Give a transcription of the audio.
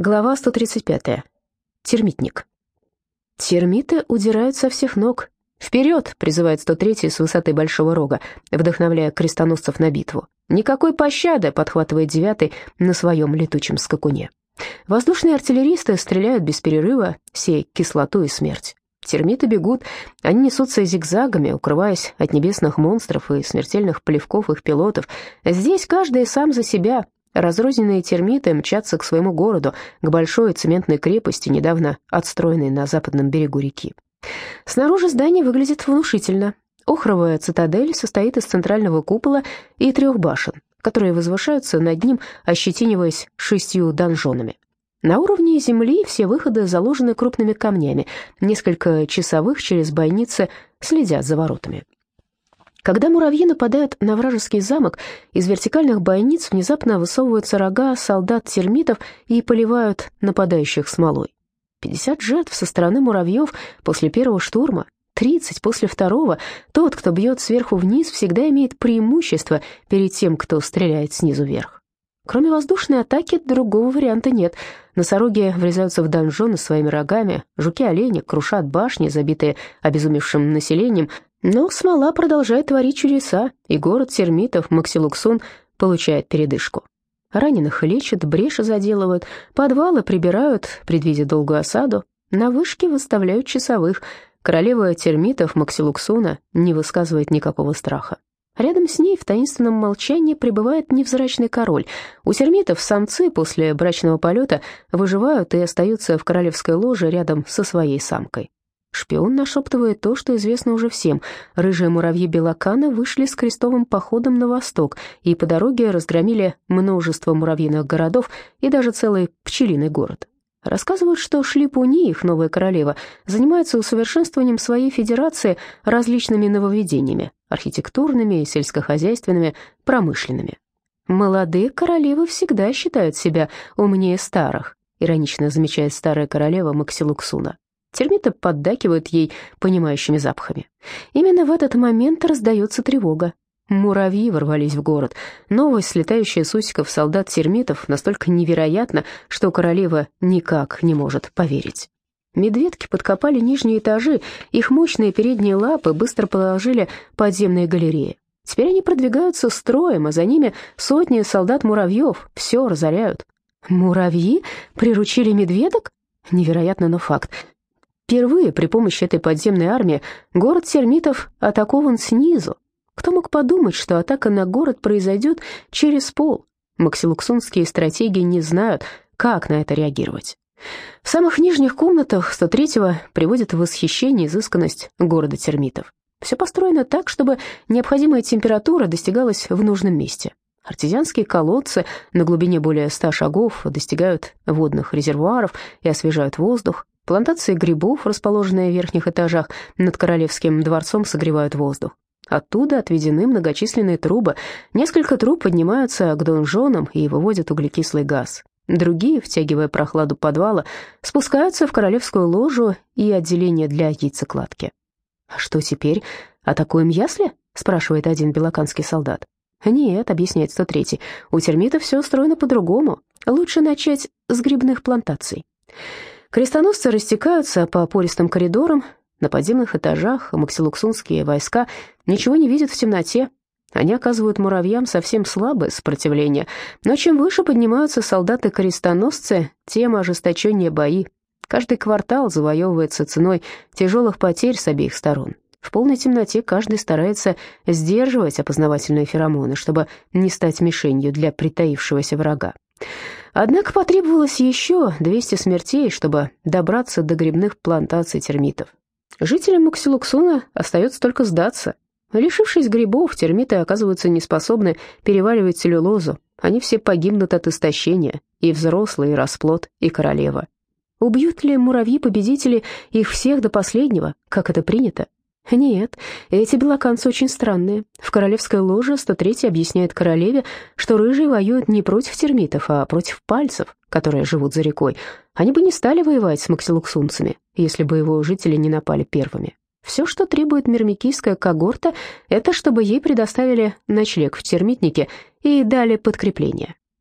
Глава 135. Термитник. Термиты удирают со всех ног. «Вперед!» — призывает 103-й с высоты Большого Рога, вдохновляя крестоносцев на битву. «Никакой пощады!» — подхватывает девятый на своем летучем скакуне. Воздушные артиллеристы стреляют без перерыва, сея кислоту и смерть. Термиты бегут, они несутся зигзагами, укрываясь от небесных монстров и смертельных плевков их пилотов. Здесь каждый сам за себя, Разрозненные термиты мчатся к своему городу, к большой цементной крепости, недавно отстроенной на западном берегу реки. Снаружи здание выглядит внушительно. Охровая цитадель состоит из центрального купола и трех башен, которые возвышаются над ним, ощетиниваясь шестью донжонами. На уровне земли все выходы заложены крупными камнями, несколько часовых через бойницы следят за воротами. Когда муравьи нападают на вражеский замок, из вертикальных бойниц внезапно высовываются рога солдат-термитов и поливают нападающих смолой. 50 жертв со стороны муравьев после первого штурма, 30 после второго. Тот, кто бьет сверху вниз, всегда имеет преимущество перед тем, кто стреляет снизу вверх. Кроме воздушной атаки, другого варианта нет. Носороги врезаются в донжоны своими рогами, жуки-олени крушат башни, забитые обезумевшим населением – но смола продолжает творить чудеса, и город термитов Максилуксун получает передышку. Раненых лечат, бреши заделывают, подвалы прибирают, предвидя долгую осаду, на вышке выставляют часовых. Королева термитов Максилуксуна не высказывает никакого страха. Рядом с ней в таинственном молчании пребывает невзрачный король. У термитов самцы после брачного полета выживают и остаются в королевской ложе рядом со своей самкой. Шпион нашептывает то, что известно уже всем. Рыжие муравьи Белакана вышли с крестовым походом на восток и по дороге разгромили множество муравьиных городов и даже целый пчелиный город. Рассказывают, что Шлипуни, их новая королева, занимается усовершенствованием своей федерации различными нововведениями – архитектурными, сельскохозяйственными, промышленными. «Молодые королевы всегда считают себя умнее старых», иронично замечает старая королева Максилуксуна. Термиты поддакивают ей понимающими запахами. Именно в этот момент раздается тревога. Муравьи ворвались в город. Новость, слетающая с усиков солдат-термитов, настолько невероятна, что королева никак не может поверить. Медведки подкопали нижние этажи, их мощные передние лапы быстро положили подземные галереи. Теперь они продвигаются строем, а за ними сотни солдат-муравьев, все разоряют. Муравьи приручили медведок? Невероятно, но факт. Впервые при помощи этой подземной армии город термитов атакован снизу. Кто мог подумать, что атака на город произойдет через пол? Максилуксунские стратеги не знают, как на это реагировать. В самых нижних комнатах 103-го приводит в восхищение изысканность города термитов. Все построено так, чтобы необходимая температура достигалась в нужном месте. Артезианские колодцы на глубине более 100 шагов достигают водных резервуаров и освежают воздух. Плантации грибов, расположенные в верхних этажах над Королевским дворцом, согревают воздух. Оттуда отведены многочисленные трубы. Несколько труб поднимаются к донжонам и выводят углекислый газ. Другие, втягивая прохладу подвала, спускаются в королевскую ложу и отделение для яйцекладки. «А «Что теперь? Атакуем ясли?» — спрашивает один белоканский солдат. «Нет», — объясняет 103-й, — «у термитов все устроено по-другому. Лучше начать с грибных плантаций». Крестоносцы растекаются по пористым коридорам, на подземных этажах максилуксунские войска ничего не видят в темноте. Они оказывают муравьям совсем слабое сопротивление, но чем выше поднимаются солдаты-крестоносцы, тем ожесточеннее бои. Каждый квартал завоевывается ценой тяжелых потерь с обеих сторон. В полной темноте каждый старается сдерживать опознавательные феромоны, чтобы не стать мишенью для притаившегося врага. Однако потребовалось еще 200 смертей, чтобы добраться до грибных плантаций термитов. Жителям Максилуксуна остается только сдаться. Лишившись грибов, термиты оказываются неспособны переваривать целлюлозу. Они все погибнут от истощения, и взрослый, и расплод, и королева. Убьют ли муравьи-победители их всех до последнего, как это принято? Нет, эти белоканцы очень странные. В королевской ложе 103 объясняет королеве, что рыжие воюют не против термитов, а против пальцев, которые живут за рекой. Они бы не стали воевать с максилуксунцами, если бы его жители не напали первыми. Все, что требует мирмикийская когорта, это чтобы ей предоставили ночлег в термитнике и дали подкрепление.